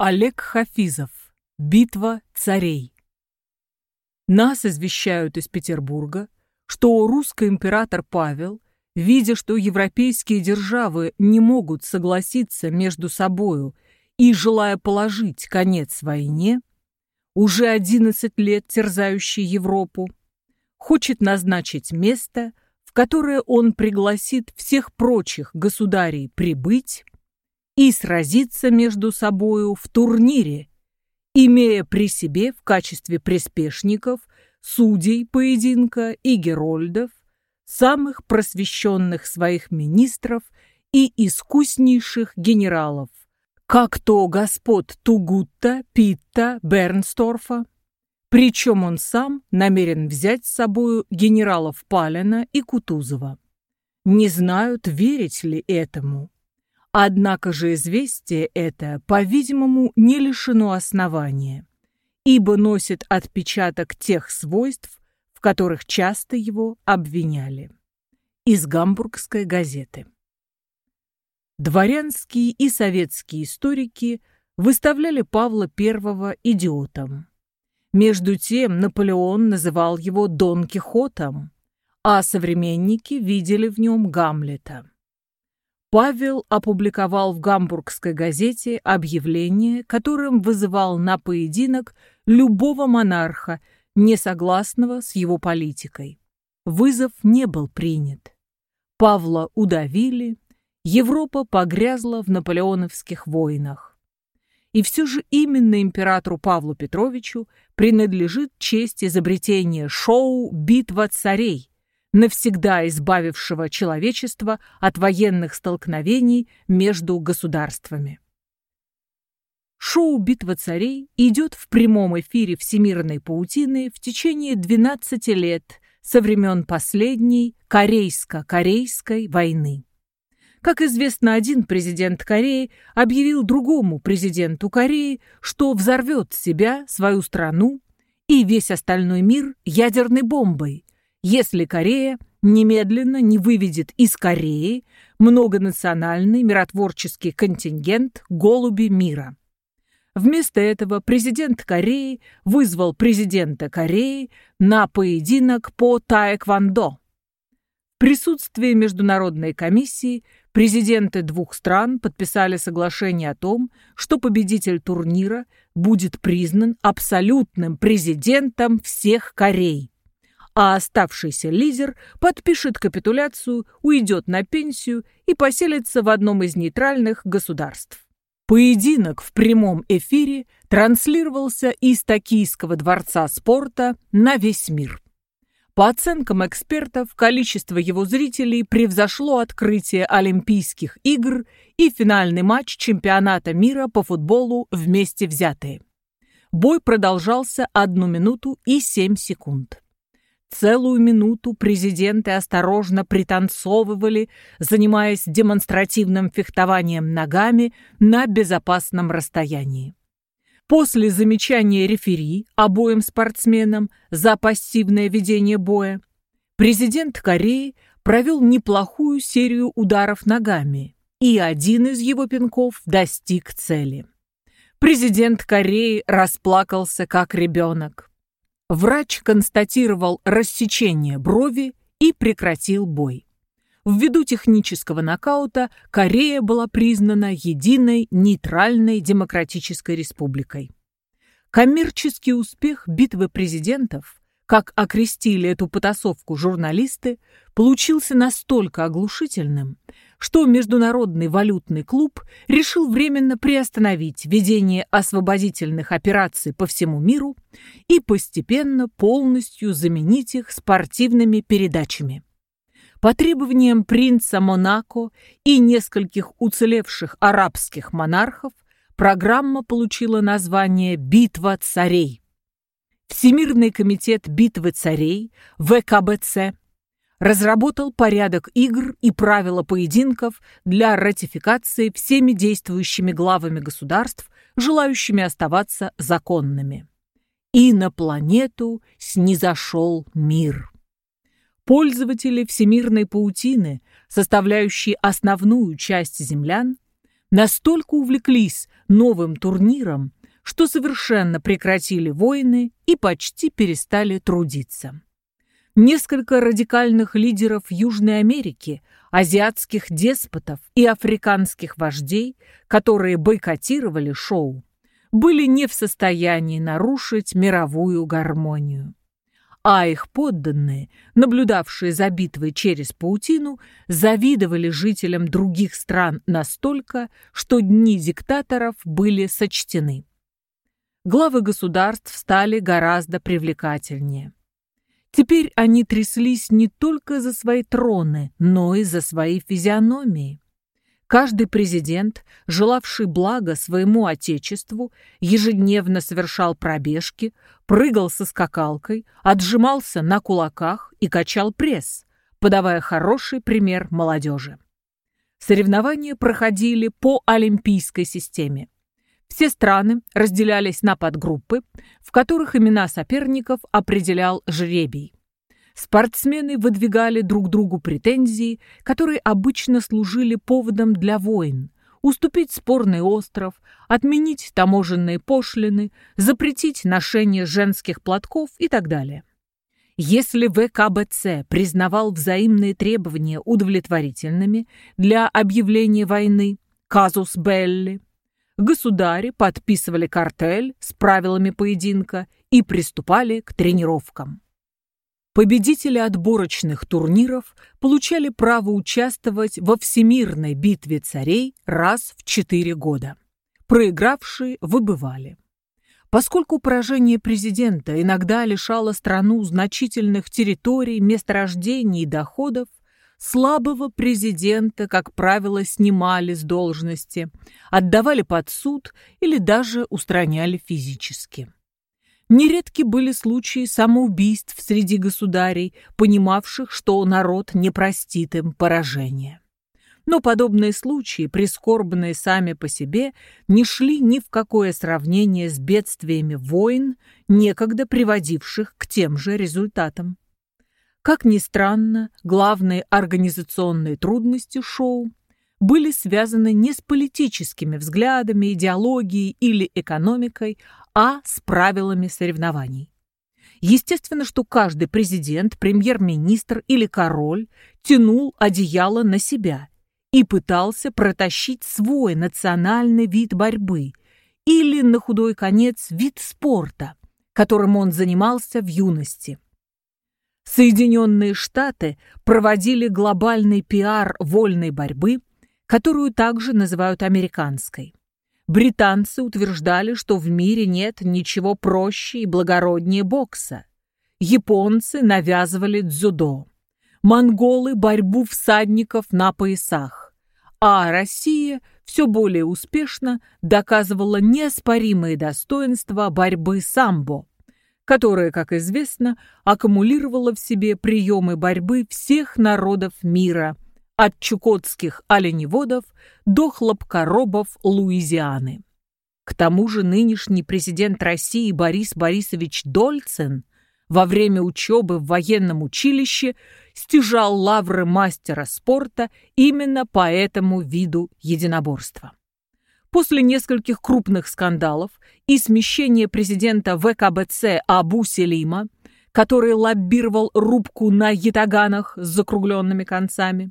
Олег Хафизов. Битва царей. Нас извещают из Петербурга, что русский император Павел, видя, что европейские державы не могут согласиться между собою и желая положить конец войне, уже 11 лет терзающей Европу, хочет назначить место, в которое он пригласит всех прочих государей прибыть и сразиться между собою в турнире, имея при себе в качестве приспешников судей поединка и герольдов, самых просвещенных своих министров и искуснейших генералов, как то господ Тугутта, Питта, Бернсторфа. Причем он сам намерен взять с собою генералов Палина и Кутузова. Не знают, верить ли этому. Однако же известие это, по-видимому, не лишено основания, ибо носит отпечаток тех свойств, в которых часто его обвиняли. Из Гамбургской газеты. Дворянские и советские историки выставляли Павла I идиотом. Между тем Наполеон называл его Дон Кихотом, а современники видели в нем Гамлета. Павел опубликовал в гамбургской газете объявление, которым вызывал на поединок любого монарха, не согласного с его политикой. Вызов не был принят. Павла удавили, Европа погрязла в наполеоновских войнах. И все же именно императору Павлу Петровичу принадлежит честь изобретения шоу «Битва царей», навсегда избавившего человечество от военных столкновений между государствами. Шоу «Битва царей» идет в прямом эфире всемирной паутины в течение 12 лет со времен последней Корейско-Корейской войны. Как известно, один президент Кореи объявил другому президенту Кореи, что взорвет себя, свою страну и весь остальной мир ядерной бомбой, если Корея немедленно не выведет из Кореи многонациональный миротворческий контингент «Голуби мира». Вместо этого президент Кореи вызвал президента Кореи на поединок по таэквондо. В присутствии Международной комиссии президенты двух стран подписали соглашение о том, что победитель турнира будет признан абсолютным президентом всех Корей а оставшийся лидер подпишет капитуляцию, уйдет на пенсию и поселится в одном из нейтральных государств. Поединок в прямом эфире транслировался из Токийского дворца спорта на весь мир. По оценкам экспертов, количество его зрителей превзошло открытие Олимпийских игр и финальный матч чемпионата мира по футболу вместе взятые. Бой продолжался одну минуту и семь секунд. Целую минуту президенты осторожно пританцовывали, занимаясь демонстративным фехтованием ногами на безопасном расстоянии. После замечания рефери обоим спортсменам за пассивное ведение боя, президент Кореи провел неплохую серию ударов ногами, и один из его пинков достиг цели. Президент Кореи расплакался как ребенок. Врач констатировал рассечение брови и прекратил бой. Ввиду технического нокаута Корея была признана единой нейтральной демократической республикой. Коммерческий успех битвы президентов, как окрестили эту потасовку журналисты, получился настолько оглушительным, что Международный валютный клуб решил временно приостановить ведение освободительных операций по всему миру и постепенно полностью заменить их спортивными передачами. По требованиям принца Монако и нескольких уцелевших арабских монархов программа получила название «Битва царей». Всемирный комитет битвы царей, ВКБЦ, разработал порядок игр и правила поединков для ратификации всеми действующими главами государств, желающими оставаться законными. И на планету снизошел мир. Пользователи всемирной паутины, составляющие основную часть землян, настолько увлеклись новым турниром, что совершенно прекратили войны и почти перестали трудиться. Несколько радикальных лидеров Южной Америки, азиатских деспотов и африканских вождей, которые бойкотировали шоу, были не в состоянии нарушить мировую гармонию а их подданные, наблюдавшие за битвой через паутину, завидовали жителям других стран настолько, что дни диктаторов были сочтены. Главы государств стали гораздо привлекательнее. Теперь они тряслись не только за свои троны, но и за свои физиономии. Каждый президент, желавший блага своему отечеству, ежедневно совершал пробежки, прыгал со скакалкой, отжимался на кулаках и качал пресс, подавая хороший пример молодежи. Соревнования проходили по олимпийской системе. Все страны разделялись на подгруппы, в которых имена соперников определял жребий. Спортсмены выдвигали друг другу претензии, которые обычно служили поводом для войн. Уступить спорный остров, отменить таможенные пошлины, запретить ношение женских платков и так далее. Если ВКБЦ признавал взаимные требования удовлетворительными для объявления войны, казус Белли, государи подписывали картель с правилами поединка и приступали к тренировкам. Победители отборочных турниров получали право участвовать во всемирной битве царей раз в четыре года. Проигравшие выбывали. Поскольку поражение президента иногда лишало страну значительных территорий, месторождений и доходов, слабого президента, как правило, снимали с должности, отдавали под суд или даже устраняли физически. Нередки были случаи самоубийств среди государей, понимавших, что народ не простит им поражения. Но подобные случаи, прискорбные сами по себе, не шли ни в какое сравнение с бедствиями войн, некогда приводивших к тем же результатам. Как ни странно, главные организационные трудности шоу были связаны не с политическими взглядами, идеологией или экономикой, а с правилами соревнований. Естественно, что каждый президент, премьер-министр или король тянул одеяло на себя и пытался протащить свой национальный вид борьбы или, на худой конец, вид спорта, которым он занимался в юности. Соединенные Штаты проводили глобальный пиар вольной борьбы которую также называют американской. Британцы утверждали, что в мире нет ничего проще и благороднее бокса. Японцы навязывали дзюдо. Монголы – борьбу всадников на поясах. А Россия все более успешно доказывала неоспоримые достоинства борьбы самбо, которая, как известно, аккумулировала в себе приемы борьбы всех народов мира – от чукотских оленеводов до хлопкоробов Луизианы. К тому же нынешний президент России Борис Борисович Дольцин во время учебы в военном училище стяжал лавры мастера спорта именно по этому виду единоборства. После нескольких крупных скандалов и смещения президента ВКБЦ Абу Селима, который лоббировал рубку на ятаганах с закругленными концами,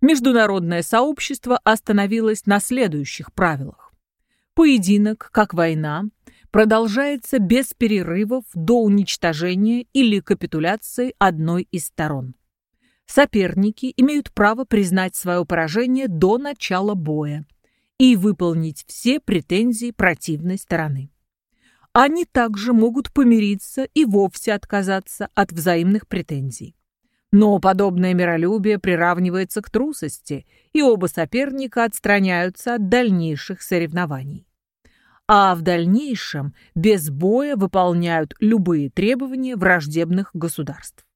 международное сообщество остановилось на следующих правилах. Поединок, как война, продолжается без перерывов до уничтожения или капитуляции одной из сторон. Соперники имеют право признать свое поражение до начала боя и выполнить все претензии противной стороны. Они также могут помириться и вовсе отказаться от взаимных претензий. Но подобное миролюбие приравнивается к трусости, и оба соперника отстраняются от дальнейших соревнований. А в дальнейшем без боя выполняют любые требования враждебных государств.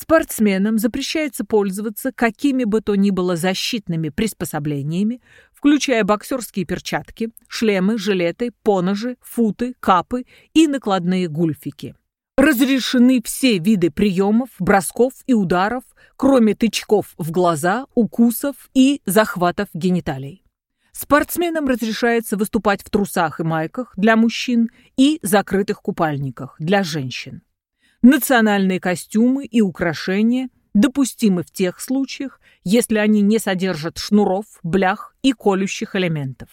Спортсменам запрещается пользоваться какими бы то ни было защитными приспособлениями, включая боксерские перчатки, шлемы, жилеты, поножи, футы, капы и накладные гульфики. Разрешены все виды приемов, бросков и ударов, кроме тычков в глаза, укусов и захватов гениталий. Спортсменам разрешается выступать в трусах и майках для мужчин и закрытых купальниках для женщин. Национальные костюмы и украшения допустимы в тех случаях, если они не содержат шнуров, блях и колющих элементов.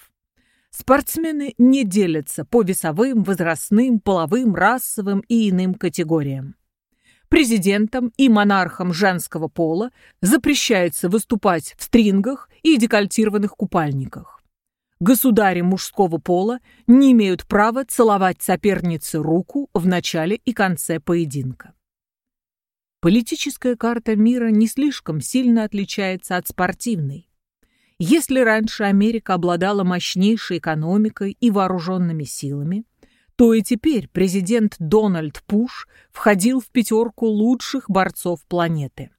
Спортсмены не делятся по весовым, возрастным, половым, расовым и иным категориям. Президентам и монархам женского пола запрещается выступать в стрингах и декольтированных купальниках. Государи мужского пола не имеют права целовать сопернице руку в начале и конце поединка. Политическая карта мира не слишком сильно отличается от спортивной. Если раньше Америка обладала мощнейшей экономикой и вооруженными силами, то и теперь президент Дональд Пуш входил в пятерку лучших борцов планеты.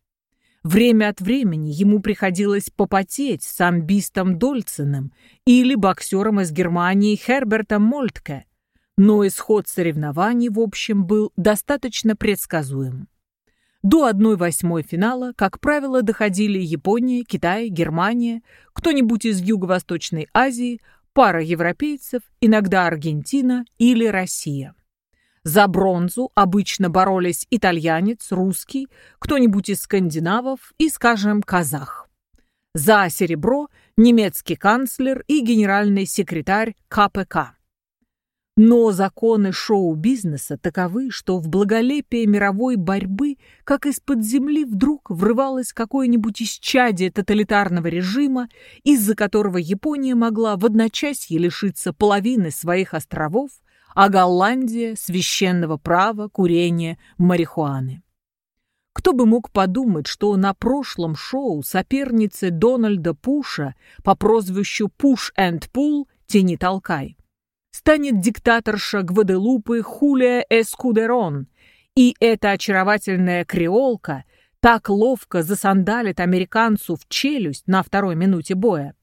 Время от времени ему приходилось попотеть с амбистом Дольценом или боксером из Германии Хербертом Мольтке, но исход соревнований, в общем, был достаточно предсказуем. До 1-8 финала, как правило, доходили Япония, Китай, Германия, кто-нибудь из Юго-Восточной Азии, пара европейцев, иногда Аргентина или Россия. За бронзу обычно боролись итальянец, русский, кто-нибудь из скандинавов и, скажем, казах. За серебро – немецкий канцлер и генеральный секретарь КПК. Но законы шоу-бизнеса таковы, что в благолепие мировой борьбы, как из-под земли вдруг врывалось какое-нибудь исчадие тоталитарного режима, из-за которого Япония могла в одночасье лишиться половины своих островов, а Голландия – священного права курения марихуаны. Кто бы мог подумать, что на прошлом шоу соперницы Дональда Пуша по прозвищу Пуш энд Пул «Тяни толкай» станет диктаторша Гваделупы Хулия Эскудерон, и эта очаровательная креолка так ловко засандалит американцу в челюсть на второй минуте боя,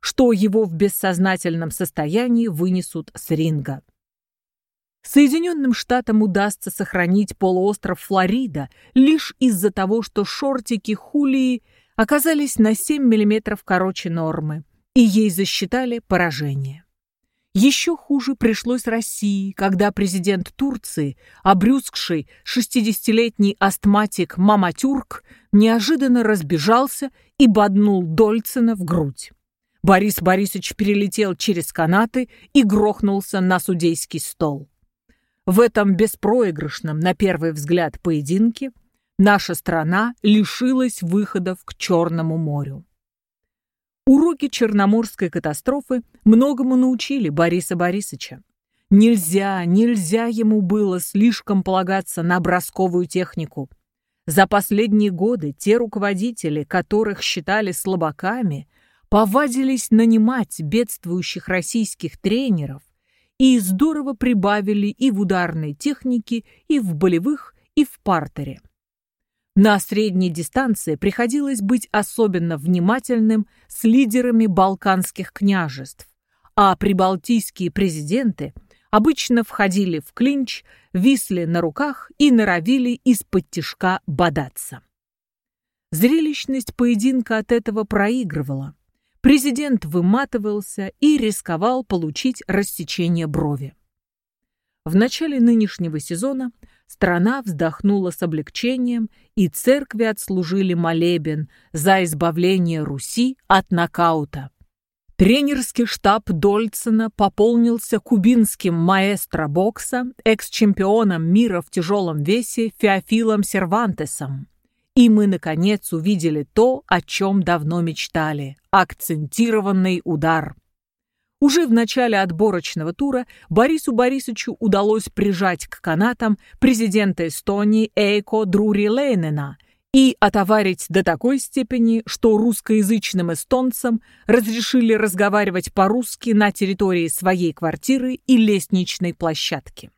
что его в бессознательном состоянии вынесут с ринга. Соединенным Штатам удастся сохранить полуостров Флорида лишь из-за того, что шортики Хулии оказались на 7 мм короче нормы, и ей засчитали поражение. Еще хуже пришлось России, когда президент Турции, обрюзгший 60-летний астматик Маматюрк, неожиданно разбежался и боднул Дольцина в грудь. Борис Борисович перелетел через канаты и грохнулся на судейский стол. В этом беспроигрышном, на первый взгляд, поединке наша страна лишилась выходов к Черному морю. Уроки Черноморской катастрофы многому научили Бориса Борисовича. Нельзя, нельзя ему было слишком полагаться на бросковую технику. За последние годы те руководители, которых считали слабаками, повадились нанимать бедствующих российских тренеров, и здорово прибавили и в ударной технике, и в болевых, и в партере. На средней дистанции приходилось быть особенно внимательным с лидерами балканских княжеств, а прибалтийские президенты обычно входили в клинч, висли на руках и норовили из-под тишка бодаться. Зрелищность поединка от этого проигрывала президент выматывался и рисковал получить рассечение брови. В начале нынешнего сезона страна вздохнула с облегчением, и церкви отслужили молебен за избавление Руси от нокаута. Тренерский штаб Дольцена пополнился кубинским маэстро бокса, экс-чемпионом мира в тяжелом весе Феофилом Сервантесом. И мы, наконец, увидели то, о чем давно мечтали – акцентированный удар. Уже в начале отборочного тура Борису Борисовичу удалось прижать к канатам президента Эстонии Эйко Друри Лейнена и отоварить до такой степени, что русскоязычным эстонцам разрешили разговаривать по-русски на территории своей квартиры и лестничной площадки.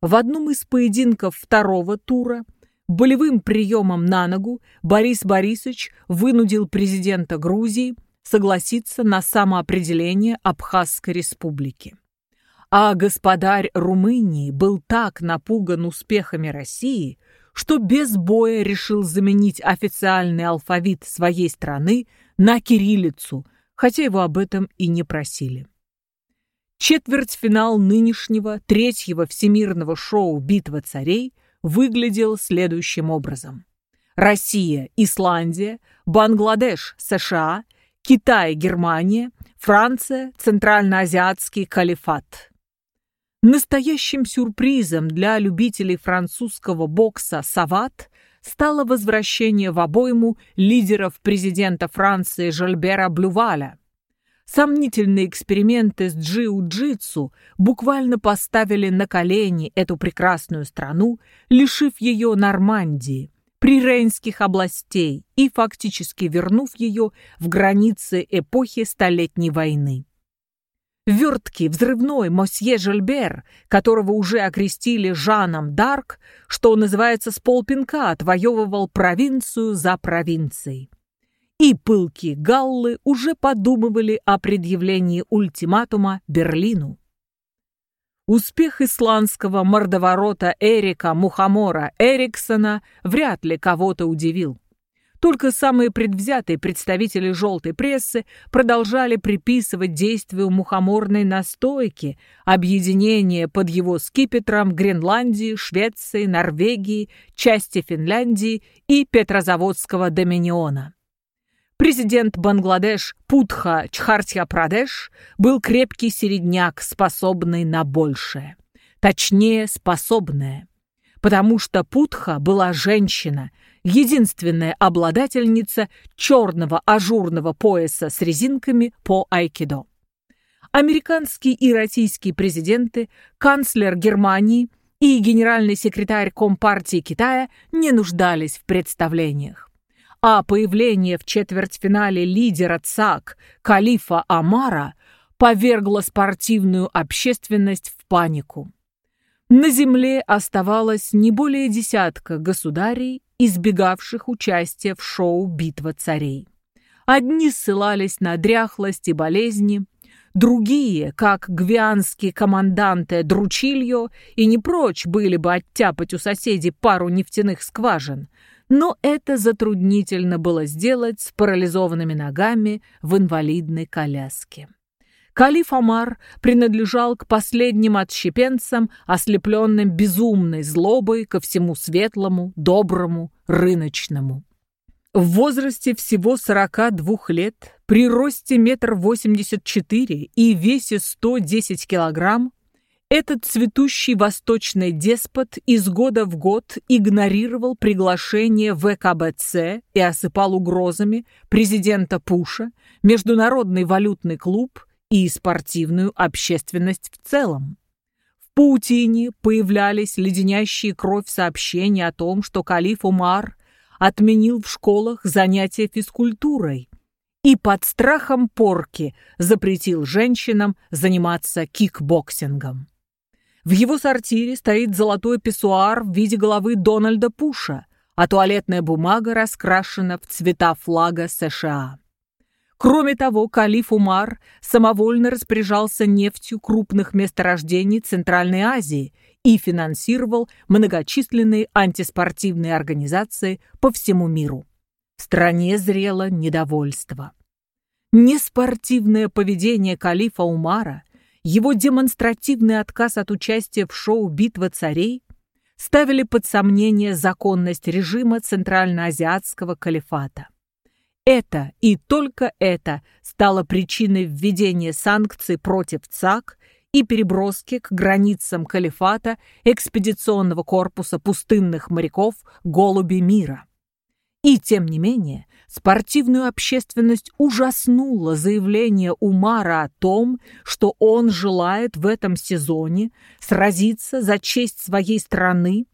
В одном из поединков второго тура – Болевым приемом на ногу Борис Борисович вынудил президента Грузии согласиться на самоопределение Абхазской республики. А господарь Румынии был так напуган успехами России, что без боя решил заменить официальный алфавит своей страны на кириллицу, хотя его об этом и не просили. Четвертьфинал нынешнего третьего всемирного шоу «Битва царей» выглядел следующим образом. Россия, Исландия, Бангладеш, США, Китай, Германия, Франция, Центральноазиатский калифат. Настоящим сюрпризом для любителей французского бокса «Сават» стало возвращение в обойму лидеров президента Франции Жильбера Блюваля. Сомнительные эксперименты с джиу-джитсу буквально поставили на колени эту прекрасную страну, лишив ее Нормандии, прирейнских областей и фактически вернув ее в границы эпохи Столетней войны. Верткий, взрывной мосье Жильбер, которого уже окрестили Жаном Дарк, что называется с полпинка, отвоевывал провинцию за провинцией. И пылкие галлы уже подумывали о предъявлении ультиматума Берлину. Успех исландского мордоворота Эрика Мухамора Эриксона вряд ли кого-то удивил. Только самые предвзятые представители желтой прессы продолжали приписывать действию мухоморной настойки, объединение под его скипетром Гренландии, Швеции, Норвегии, части Финляндии и Петрозаводского доминиона. Президент Бангладеш Путха Чхартья-Прадеш был крепкий середняк, способный на большее. Точнее, способная. Потому что Путха была женщина – единственная обладательница черного ажурного пояса с резинками по айкидо. Американские и российские президенты, канцлер Германии и генеральный секретарь Компартии Китая не нуждались в представлениях. А появление в четвертьфинале лидера ЦАК Калифа Амара повергло спортивную общественность в панику. На земле оставалось не более десятка государей избегавших участия в шоу «Битва царей». Одни ссылались на дряхлость и болезни, другие, как гвианские команданты Дручильо, и не прочь были бы оттяпать у соседей пару нефтяных скважин, но это затруднительно было сделать с парализованными ногами в инвалидной коляске. Калиф Омар принадлежал к последним отщепенцам, ослепленным безумной злобой ко всему светлому, доброму, рыночному. В возрасте всего 42 лет, при росте метр восемьдесят четыре и весе 110 килограмм, этот цветущий восточный деспот из года в год игнорировал приглашение ВКБЦ и осыпал угрозами президента Пуша, Международный валютный клуб и спортивную общественность в целом. В паутине появлялись леденящие кровь сообщения о том, что калиф Умар отменил в школах занятия физкультурой и под страхом порки запретил женщинам заниматься кикбоксингом. В его сортире стоит золотой писсуар в виде головы Дональда Пуша, а туалетная бумага раскрашена в цвета флага США. Кроме того, калиф Умар самовольно распоряжался нефтью крупных месторождений Центральной Азии и финансировал многочисленные антиспортивные организации по всему миру. В стране зрело недовольство. Неспортивное поведение калифа Умара, его демонстративный отказ от участия в шоу «Битва царей» ставили под сомнение законность режима Центральноазиатского калифата. Это и только это стало причиной введения санкций против ЦАК и переброски к границам калифата экспедиционного корпуса пустынных моряков «Голуби мира». И тем не менее, спортивную общественность ужаснуло заявление Умара о том, что он желает в этом сезоне сразиться за честь своей страны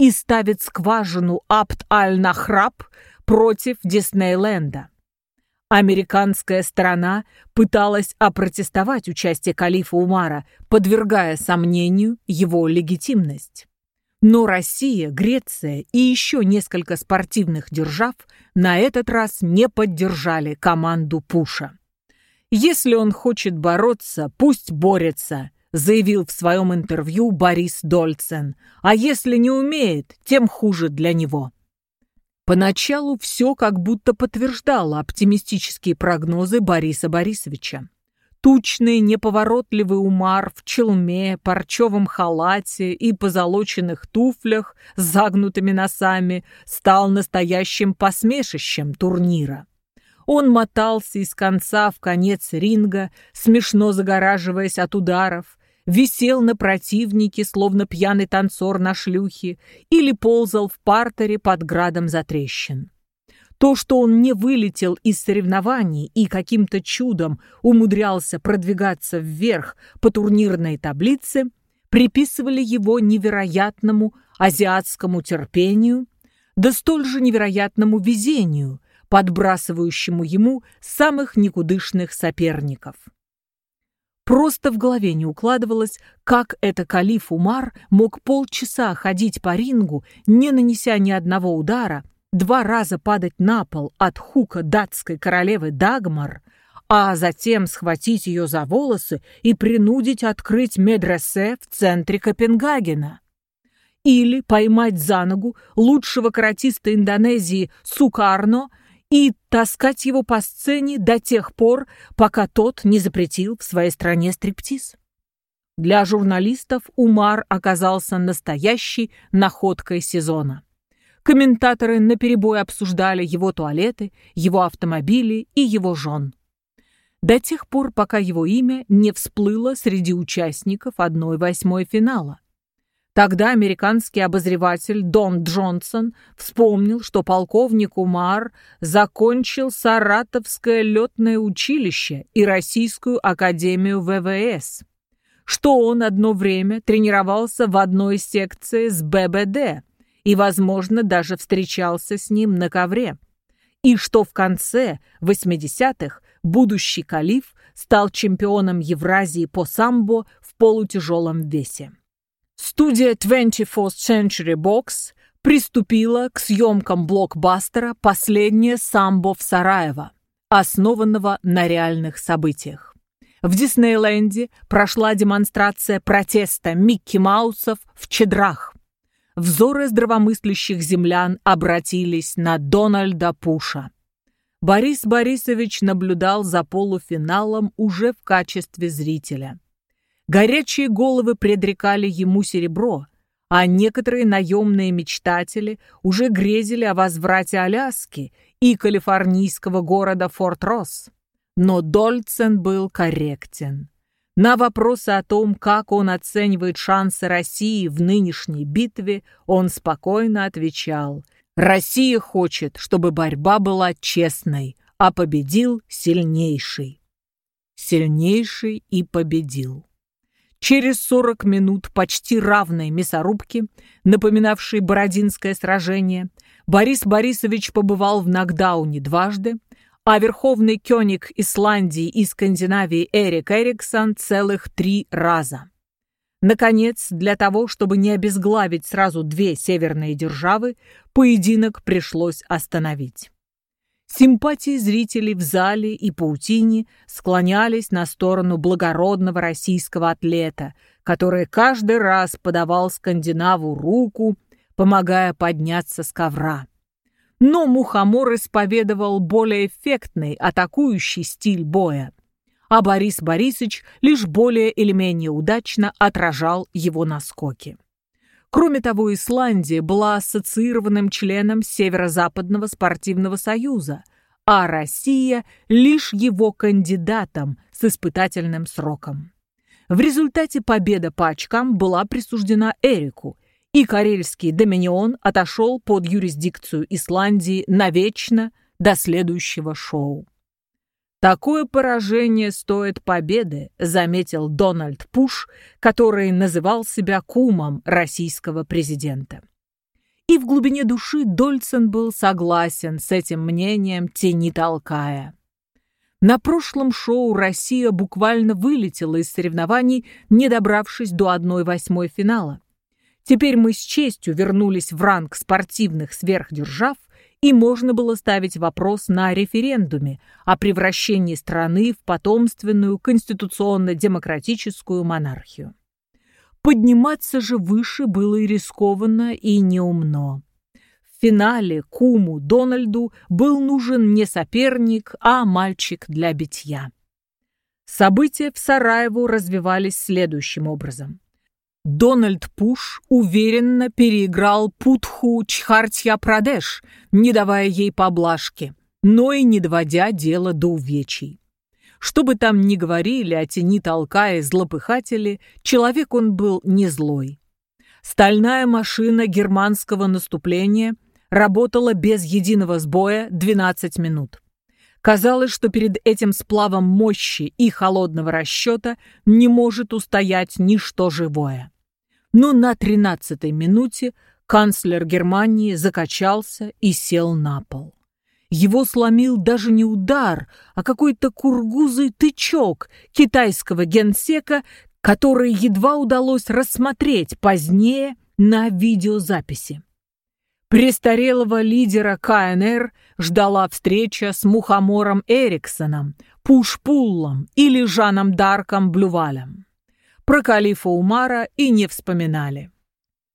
и ставит скважину Абт-аль-Нахраб против Диснейленда. Американская сторона пыталась опротестовать участие калифа Умара, подвергая сомнению его легитимность. Но Россия, Греция и еще несколько спортивных держав на этот раз не поддержали команду Пуша. «Если он хочет бороться, пусть борется», заявил в своем интервью Борис Дольцен. «А если не умеет, тем хуже для него». Поначалу все как будто подтверждало оптимистические прогнозы Бориса Борисовича. Тучный, неповоротливый умар в челме, парчевом халате и позолоченных туфлях с загнутыми носами стал настоящим посмешищем турнира. Он мотался из конца в конец ринга, смешно загораживаясь от ударов, висел на противнике, словно пьяный танцор на шлюхе, или ползал в партере под градом затрещин. То, что он не вылетел из соревнований и каким-то чудом умудрялся продвигаться вверх по турнирной таблице, приписывали его невероятному азиатскому терпению, да столь же невероятному везению, подбрасывающему ему самых никудышных соперников. Просто в голове не укладывалось, как это калиф Умар мог полчаса ходить по рингу, не нанеся ни одного удара, два раза падать на пол от хука датской королевы Дагмар, а затем схватить ее за волосы и принудить открыть медресе в центре Копенгагена. Или поймать за ногу лучшего каратиста Индонезии Сукарно и таскать его по сцене до тех пор, пока тот не запретил в своей стране стриптиз. Для журналистов Умар оказался настоящей находкой сезона. Комментаторы наперебой обсуждали его туалеты, его автомобили и его жен. До тех пор, пока его имя не всплыло среди участников 1-8 финала. Тогда американский обозреватель Дон Джонсон вспомнил, что полковник Умар закончил Саратовское летное училище и Российскую академию ВВС, что он одно время тренировался в одной секции с ББД, и, возможно, даже встречался с ним на ковре. И что в конце 80-х будущий калиф стал чемпионом Евразии по самбо в полутяжелом весе. Студия 24th Century Box приступила к съемкам блокбастера «Последнее самбо в Сараево», основанного на реальных событиях. В Диснейленде прошла демонстрация протеста Микки Маусов в чедрах, взоры здравомыслящих землян обратились на Дональда Пуша. Борис Борисович наблюдал за полуфиналом уже в качестве зрителя. Горячие головы предрекали ему серебро, а некоторые наемные мечтатели уже грезили о возврате Аляски и калифорнийского города Форт-Росс. Но Дольцен был корректен. На вопросы о том, как он оценивает шансы России в нынешней битве, он спокойно отвечал «Россия хочет, чтобы борьба была честной, а победил сильнейший». Сильнейший и победил. Через 40 минут почти равной мясорубки, напоминавшей Бородинское сражение, Борис Борисович побывал в нокдауне дважды, а верховный кёник Исландии и Скандинавии Эрик Эриксон целых три раза. Наконец, для того, чтобы не обезглавить сразу две северные державы, поединок пришлось остановить. Симпатии зрителей в зале и паутине склонялись на сторону благородного российского атлета, который каждый раз подавал скандинаву руку, помогая подняться с ковра. Но Мухомор исповедовал более эффектный, атакующий стиль боя, а Борис Борисович лишь более или менее удачно отражал его наскоки. Кроме того, Исландия была ассоциированным членом Северо-Западного спортивного союза, а Россия – лишь его кандидатом с испытательным сроком. В результате победа по очкам была присуждена Эрику, и Карельский доминион отошел под юрисдикцию Исландии навечно до следующего шоу. «Такое поражение стоит победы», — заметил Дональд Пуш, который называл себя кумом российского президента. И в глубине души Дольцен был согласен с этим мнением, тени толкая. На прошлом шоу Россия буквально вылетела из соревнований, не добравшись до 1-8 финала. Теперь мы с честью вернулись в ранг спортивных сверхдержав, и можно было ставить вопрос на референдуме о превращении страны в потомственную конституционно-демократическую монархию. Подниматься же выше было и рискованно, и неумно. В финале куму Дональду был нужен не соперник, а мальчик для битья. События в Сараеву развивались следующим образом. Дональд Пуш уверенно переиграл Путху Чхартья Прадеш, не давая ей поблажки, но и не доводя дело до увечий. Что бы там ни говорили о тени толкая злопыхатели, человек он был не злой. Стальная машина германского наступления работала без единого сбоя 12 минут. Казалось, что перед этим сплавом мощи и холодного расчета не может устоять ничто живое. Но на 13-й минуте канцлер Германии закачался и сел на пол. Его сломил даже не удар, а какой-то кургузый тычок китайского генсека, который едва удалось рассмотреть позднее на видеозаписи. Престарелого лидера КНР ждала встреча с Мухомором Эриксоном, Пушпуллом или Жаном Дарком Блювалем. Про калифа Умара и не вспоминали.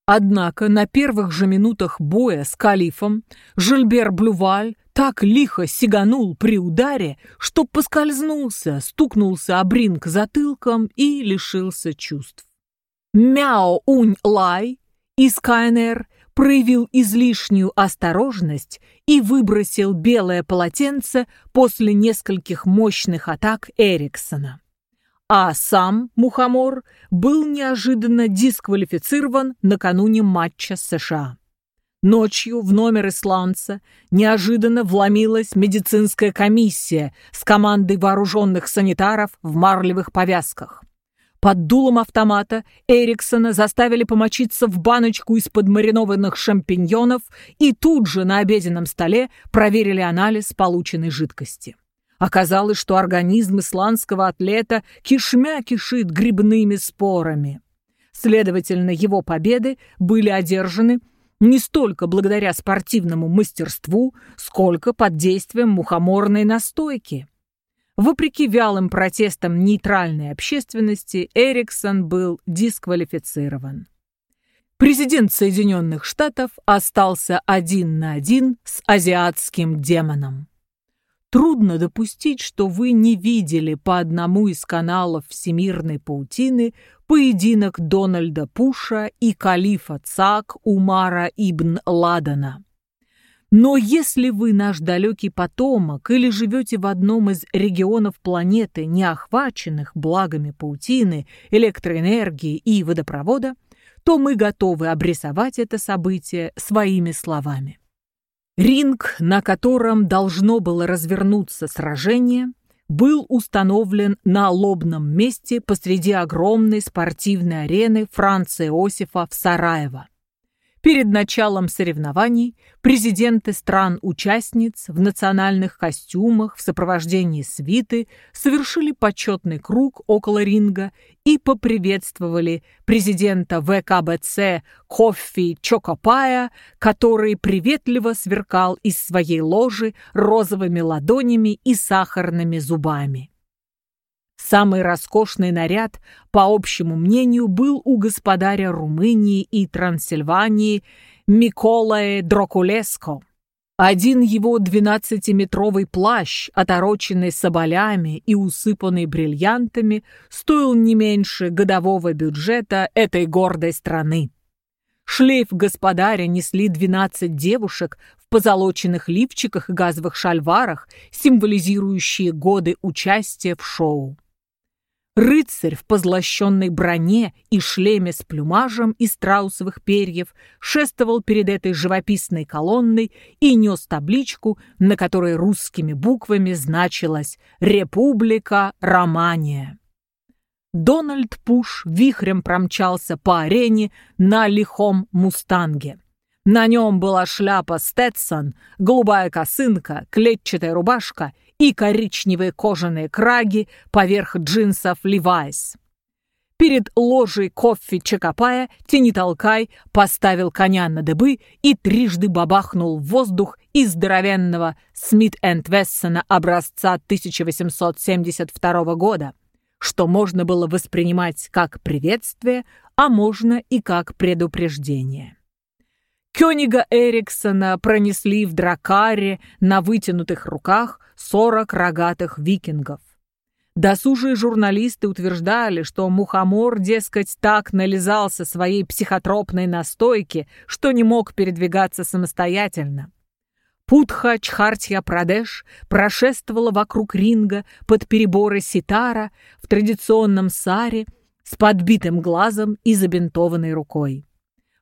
Однако на первых же минутах боя с калифом Жильбер Блюваль так лихо сиганул при ударе, что поскользнулся, стукнулся об ринг затылком и лишился чувств. Мяо Унь Лай из КНР проявил излишнюю осторожность и выбросил белое полотенце после нескольких мощных атак Эриксона а сам Мухомор был неожиданно дисквалифицирован накануне матча с США. Ночью в номер исландца неожиданно вломилась медицинская комиссия с командой вооруженных санитаров в марлевых повязках. Под дулом автомата Эриксона заставили помочиться в баночку из-под маринованных шампиньонов и тут же на обеденном столе проверили анализ полученной жидкости. Оказалось, что организм исландского атлета кишмя кишит грибными спорами. Следовательно, его победы были одержаны не столько благодаря спортивному мастерству, сколько под действием мухоморной настойки. Вопреки вялым протестам нейтральной общественности, Эриксон был дисквалифицирован. Президент Соединенных Штатов остался один на один с азиатским демоном. Трудно допустить, что вы не видели по одному из каналов всемирной паутины поединок Дональда Пуша и калифа Цак Умара ибн Ладана. Но если вы наш далекий потомок или живете в одном из регионов планеты, не охваченных благами паутины, электроэнергии и водопровода, то мы готовы обрисовать это событие своими словами. Ринг, на котором должно было развернуться сражение, был установлен на лобном месте посреди огромной спортивной арены Франца Иосифа в Сараево. Перед началом соревнований президенты стран-участниц в национальных костюмах в сопровождении свиты совершили почетный круг около ринга и поприветствовали президента ВКБЦ Коффи Чокопая, который приветливо сверкал из своей ложи розовыми ладонями и сахарными зубами. Самый роскошный наряд, по общему мнению, был у господаря Румынии и Трансильвании Миколае Дрокулеско. Один его двенадцатиметровый плащ, отороченный соболями и усыпанный бриллиантами, стоил не меньше годового бюджета этой гордой страны. Шлейф господаря несли двенадцать девушек в позолоченных лифчиках и газовых шальварах, символизирующие годы участия в шоу. Рыцарь в позлощенной броне и шлеме с плюмажем из страусовых перьев шествовал перед этой живописной колонной и нес табличку, на которой русскими буквами значилось «Република Романия». Дональд Пуш вихрем промчался по арене на лихом мустанге. На нем была шляпа Стетсон, голубая косынка, клетчатая рубашка – и коричневые кожаные краги поверх джинсов Levi's. Перед ложей кофе Чакапая Тениталкай поставил коня на дыбы и трижды бабахнул в воздух из здоровенного Смит энд Вессона образца 1872 года, что можно было воспринимать как приветствие, а можно и как предупреждение. Кёнига Эриксона пронесли в дракаре на вытянутых руках 40 рогатых викингов. Досужие журналисты утверждали, что мухомор, дескать, так нализался своей психотропной настойки, что не мог передвигаться самостоятельно. Путха Чхартья Прадеш прошествовала вокруг ринга под переборы ситара в традиционном саре с подбитым глазом и забинтованной рукой.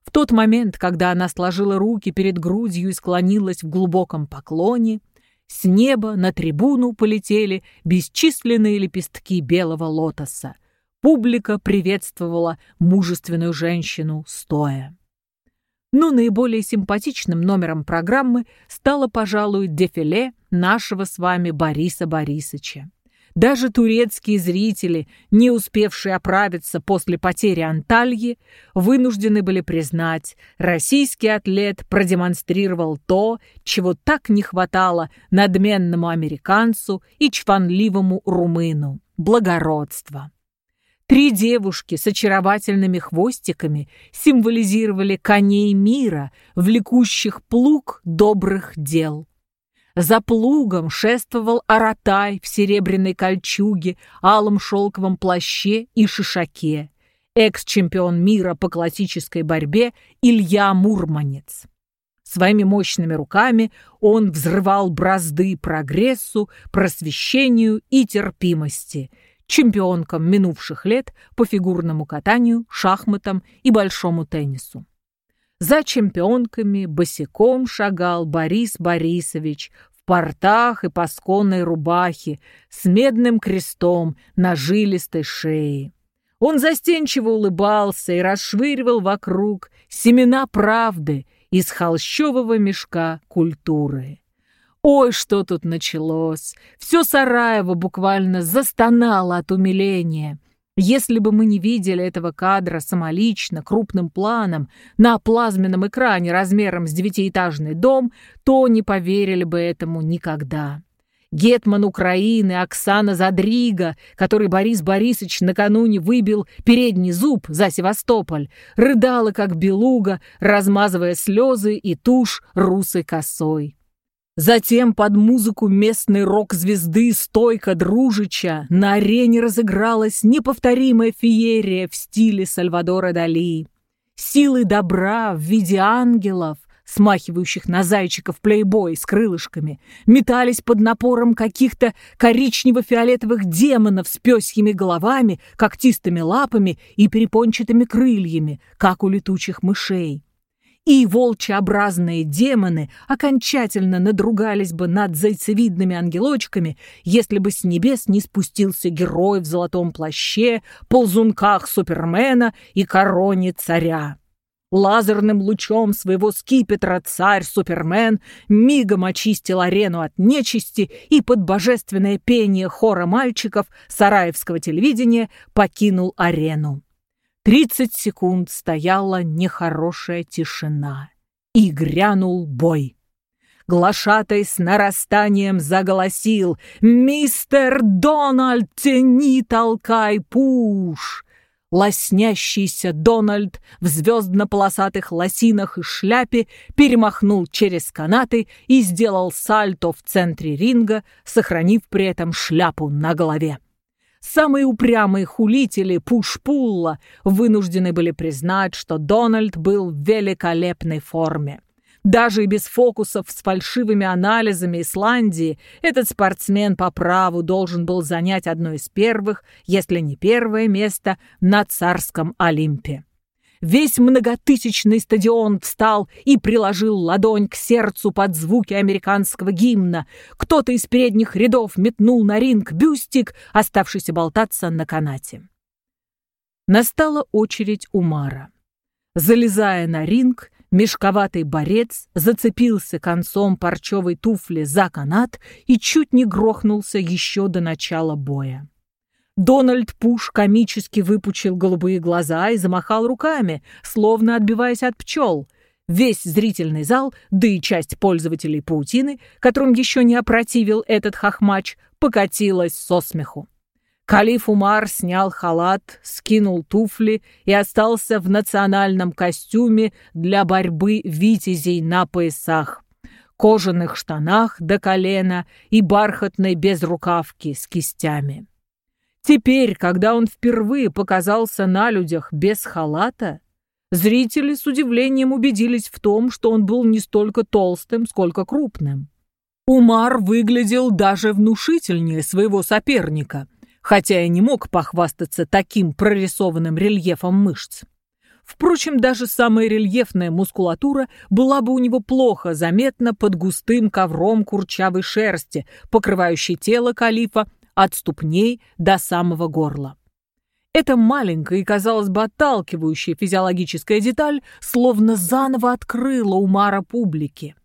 В тот момент, когда она сложила руки перед грудью и склонилась в глубоком поклоне, с неба на трибуну полетели бесчисленные лепестки белого лотоса. Публика приветствовала мужественную женщину стоя. Но наиболее симпатичным номером программы стало, пожалуй, дефиле нашего с вами Бориса Борисовича. Даже турецкие зрители, не успевшие оправиться после потери Антальи, вынуждены были признать, российский атлет продемонстрировал то, чего так не хватало надменному американцу и чванливому румыну – благородство. Три девушки с очаровательными хвостиками символизировали коней мира, влекущих плуг добрых дел. За плугом шествовал Аратай в серебряной кольчуге, алом шелковом плаще и шишаке. Экс-чемпион мира по классической борьбе Илья Мурманец. Своими мощными руками он взрывал бразды прогрессу, просвещению и терпимости, чемпионкам минувших лет по фигурному катанию, шахматам и большому теннису. За чемпионками босиком шагал Борис Борисович в портах и пасконной рубахе с медным крестом на жилистой шее. Он застенчиво улыбался и расшвыривал вокруг семена правды из холщового мешка культуры. Ой, что тут началось! Все Сараево буквально застонало от умиления. Если бы мы не видели этого кадра самолично, крупным планом, на плазменном экране размером с девятиэтажный дом, то не поверили бы этому никогда. Гетман Украины Оксана Задрига, который Борис Борисович накануне выбил передний зуб за Севастополь, рыдала, как белуга, размазывая слезы и тушь русой косой. Затем под музыку местной рок-звезды Стойка Дружича на арене разыгралась неповторимая феерия в стиле Сальвадора Дали. Силы добра в виде ангелов, смахивающих на зайчиков плейбой с крылышками, метались под напором каких-то коричнево-фиолетовых демонов с пёсьими головами, когтистыми лапами и перепончатыми крыльями, как у летучих мышей и волчеобразные демоны окончательно надругались бы над зайцевидными ангелочками, если бы с небес не спустился герой в золотом плаще, ползунках Супермена и короне царя. Лазерным лучом своего скипетра царь Супермен мигом очистил арену от нечисти и под божественное пение хора мальчиков сараевского телевидения покинул арену. Тридцать секунд стояла нехорошая тишина, и грянул бой. Глашатай с нарастанием заголосил «Мистер Дональд, тяни, толкай, пуш!» Лоснящийся Дональд в звездно-полосатых лосинах и шляпе перемахнул через канаты и сделал сальто в центре ринга, сохранив при этом шляпу на голове. Самые упрямые хулители Пушпулла вынуждены были признать, что Дональд был в великолепной форме. Даже и без фокусов с фальшивыми анализами Исландии этот спортсмен по праву должен был занять одно из первых, если не первое место на царском Олимпе. Весь многотысячный стадион встал и приложил ладонь к сердцу под звуки американского гимна. Кто-то из передних рядов метнул на ринг бюстик, оставшийся болтаться на канате. Настала очередь Умара. Залезая на ринг, мешковатый борец зацепился концом парчевой туфли за канат и чуть не грохнулся еще до начала боя. Дональд Пуш комически выпучил голубые глаза и замахал руками, словно отбиваясь от пчел. Весь зрительный зал, да и часть пользователей паутины, которым еще не опротивил этот хохмач, покатилась со смеху. Калиф Умар снял халат, скинул туфли и остался в национальном костюме для борьбы витязей на поясах, кожаных штанах до колена и бархатной безрукавке с кистями. Теперь, когда он впервые показался на людях без халата, зрители с удивлением убедились в том, что он был не столько толстым, сколько крупным. Умар выглядел даже внушительнее своего соперника – хотя и не мог похвастаться таким прорисованным рельефом мышц. Впрочем, даже самая рельефная мускулатура была бы у него плохо заметна под густым ковром курчавой шерсти, покрывающей тело калифа от ступней до самого горла. Эта маленькая и, казалось бы, отталкивающая физиологическая деталь словно заново открыла Умара публике.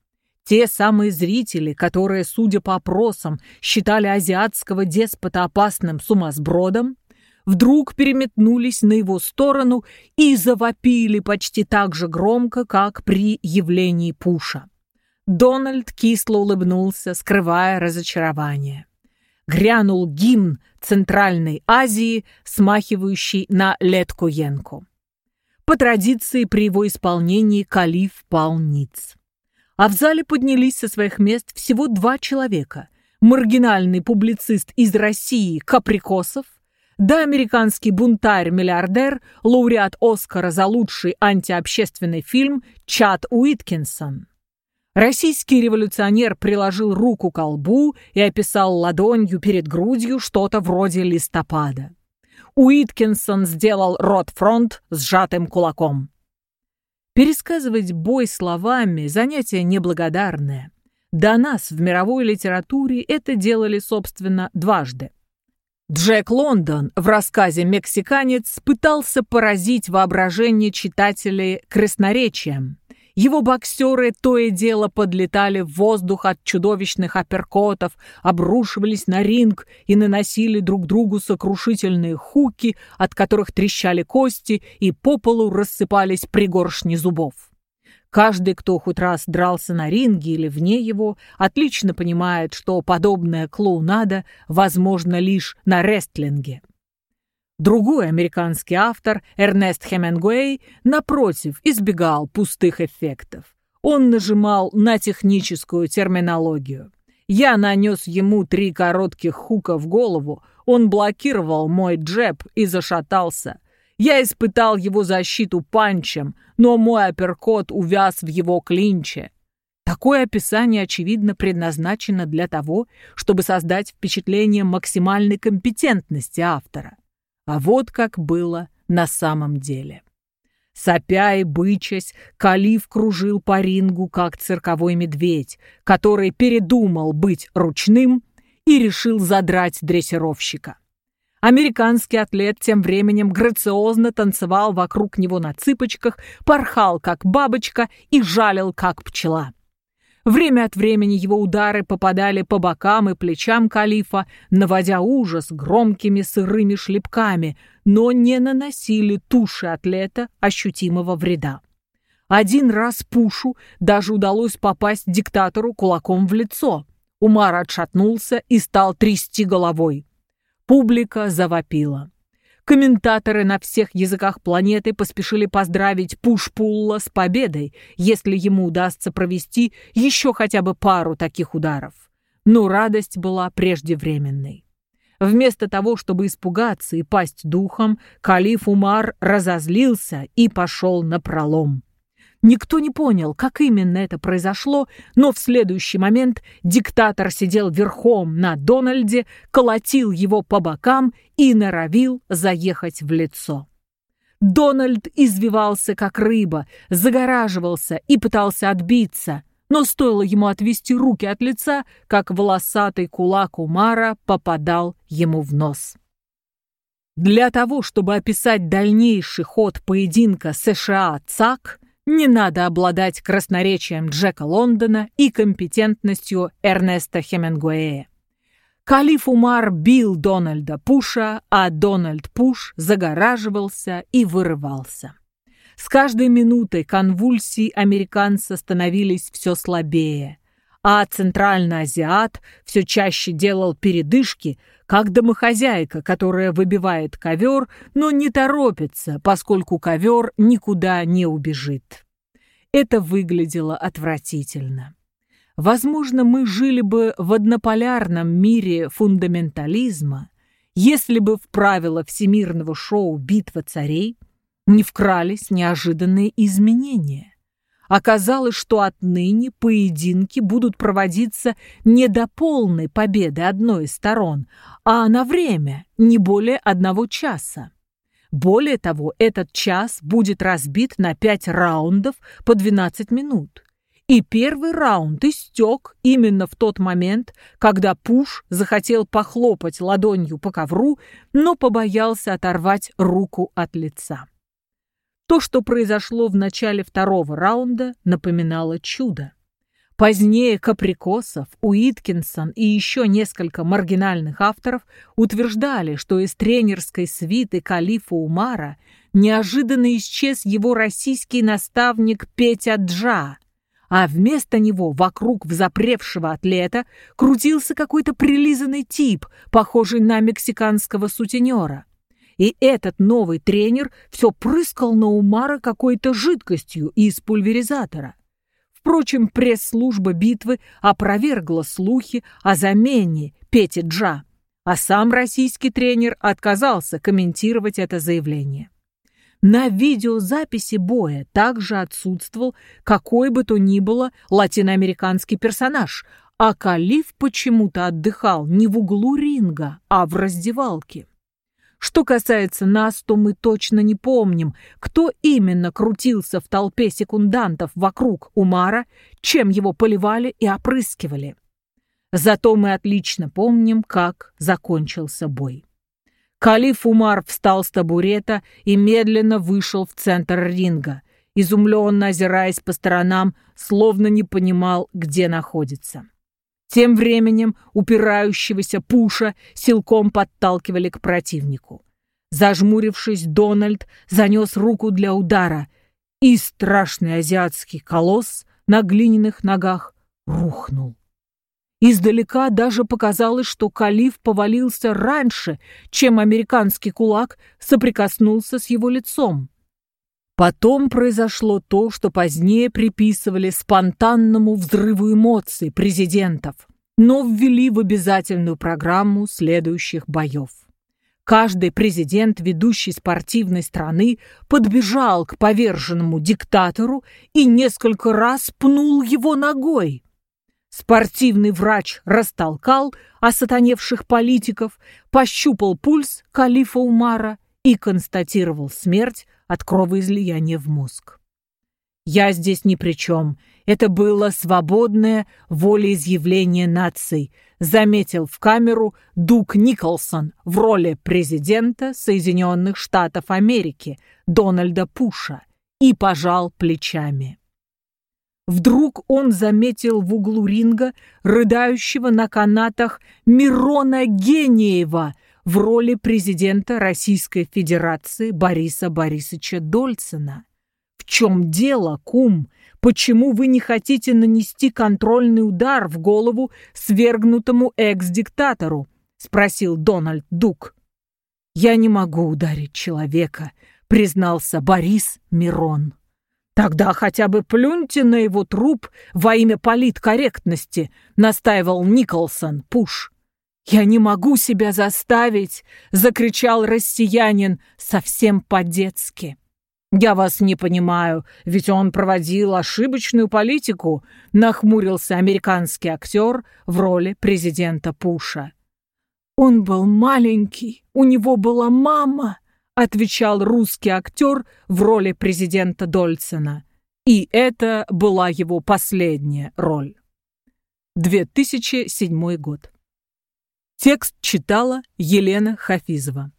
Те самые зрители, которые, судя по опросам, считали азиатского деспота опасным сумасбродом, вдруг переметнулись на его сторону и завопили почти так же громко, как при явлении Пуша. Дональд кисло улыбнулся, скрывая разочарование. Грянул гимн Центральной Азии, смахивающий на Леткоенко. По традиции при его исполнении калиф пал ниц а в зале поднялись со своих мест всего два человека. Маргинальный публицист из России Каприкосов, да американский бунтарь-миллиардер, лауреат Оскара за лучший антиобщественный фильм Чад Уиткинсон. Российский революционер приложил руку к колбу и описал ладонью перед грудью что-то вроде листопада. Уиткинсон сделал рот-фронт сжатым кулаком. Пересказывать бой словами – занятие неблагодарное. До нас в мировой литературе это делали, собственно, дважды. Джек Лондон в рассказе «Мексиканец» пытался поразить воображение читателей красноречием. Его боксеры то и дело подлетали в воздух от чудовищных апперкотов, обрушивались на ринг и наносили друг другу сокрушительные хуки, от которых трещали кости и по полу рассыпались пригоршни зубов. Каждый, кто хоть раз дрался на ринге или вне его, отлично понимает, что подобная клоунада возможна лишь на рестлинге. Другой американский автор, Эрнест Хемингуэй, напротив, избегал пустых эффектов. Он нажимал на техническую терминологию. Я нанес ему три коротких хука в голову, он блокировал мой джеб и зашатался. Я испытал его защиту панчем, но мой апперкот увяз в его клинче. Такое описание, очевидно, предназначено для того, чтобы создать впечатление максимальной компетентности автора. А вот как было на самом деле. Сопя и бычась, Калиф кружил по рингу, как цирковой медведь, который передумал быть ручным и решил задрать дрессировщика. Американский атлет тем временем грациозно танцевал вокруг него на цыпочках, порхал, как бабочка, и жалил, как пчела. Время от времени его удары попадали по бокам и плечам калифа, наводя ужас громкими сырыми шлепками, но не наносили туши атлета ощутимого вреда. Один раз Пушу даже удалось попасть диктатору кулаком в лицо. Умар отшатнулся и стал трясти головой. Публика завопила. Комментаторы на всех языках планеты поспешили поздравить Пуш-Пулла с победой, если ему удастся провести еще хотя бы пару таких ударов. Но радость была преждевременной. Вместо того, чтобы испугаться и пасть духом, калиф Умар разозлился и пошел на пролом. Никто не понял, как именно это произошло, но в следующий момент диктатор сидел верхом на Дональде, колотил его по бокам и норовил заехать в лицо. Дональд извивался, как рыба, загораживался и пытался отбиться, но стоило ему отвести руки от лица, как волосатый кулак Умара попадал ему в нос. Для того, чтобы описать дальнейший ход поединка США-ЦАК, не надо обладать красноречием Джека Лондона и компетентностью Эрнеста Хемингуэя. Калиф Умар бил Дональда Пуша, а Дональд Пуш загораживался и вырывался. С каждой минутой конвульсии американца становились все слабее, а центральный азиат все чаще делал передышки, как домохозяйка, которая выбивает ковер, но не торопится, поскольку ковер никуда не убежит. Это выглядело отвратительно. Возможно, мы жили бы в однополярном мире фундаментализма, если бы в правила всемирного шоу «Битва царей» не вкрались неожиданные изменения. Оказалось, что отныне поединки будут проводиться не до полной победы одной из сторон, а на время, не более одного часа. Более того, этот час будет разбит на пять раундов по 12 минут. И первый раунд истек именно в тот момент, когда Пуш захотел похлопать ладонью по ковру, но побоялся оторвать руку от лица. То, что произошло в начале второго раунда, напоминало чудо. Позднее Каприкосов, Уиткинсон и еще несколько маргинальных авторов утверждали, что из тренерской свиты Калифа Умара неожиданно исчез его российский наставник Петя Джа, а вместо него вокруг взапревшего атлета крутился какой-то прилизанный тип, похожий на мексиканского сутенера. И этот новый тренер все прыскал на Умара какой-то жидкостью из пульверизатора. Впрочем, пресс-служба битвы опровергла слухи о замене Пети Джа, а сам российский тренер отказался комментировать это заявление. На видеозаписи боя также отсутствовал какой бы то ни было латиноамериканский персонаж, а Калиф почему-то отдыхал не в углу ринга, а в раздевалке. Что касается нас, то мы точно не помним, кто именно крутился в толпе секундантов вокруг Умара, чем его поливали и опрыскивали. Зато мы отлично помним, как закончился бой. Калиф Умар встал с табурета и медленно вышел в центр ринга, изумленно озираясь по сторонам, словно не понимал, где находится. Тем временем упирающегося пуша силком подталкивали к противнику. Зажмурившись, Дональд занес руку для удара, и страшный азиатский колосс на глиняных ногах рухнул. Издалека даже показалось, что калиф повалился раньше, чем американский кулак соприкоснулся с его лицом. Потом произошло то, что позднее приписывали спонтанному взрыву эмоций президентов, но ввели в обязательную программу следующих боев. Каждый президент ведущей спортивной страны подбежал к поверженному диктатору и несколько раз пнул его ногой. Спортивный врач растолкал осатаневших политиков, пощупал пульс калифа Умара и констатировал смерть от кровоизлияния в мозг. Я здесь ни при чем. Это было свободное волеизъявление наций, заметил в камеру Дук Николсон в роли президента Соединенных Штатов Америки Дональда Пуша и пожал плечами. Вдруг он заметил в углу ринга рыдающего на канатах Мирона Гениева – в роли президента Российской Федерации Бориса Борисовича Дольцина. В чем дело, кум? Почему вы не хотите нанести контрольный удар в голову свергнутому экс-диктатору? Спросил Дональд Дук. Я не могу ударить человека, признался Борис Мирон. Тогда хотя бы плюньте на его труп во имя политкорректности, настаивал Николсон Пуш. «Я не могу себя заставить!» — закричал россиянин совсем по-детски. «Я вас не понимаю, ведь он проводил ошибочную политику», — нахмурился американский актер в роли президента Пуша. «Он был маленький, у него была мама», — отвечал русский актер в роли президента Дольцена. И это была его последняя роль. 2007 год. Текст читала Елена Хафизова.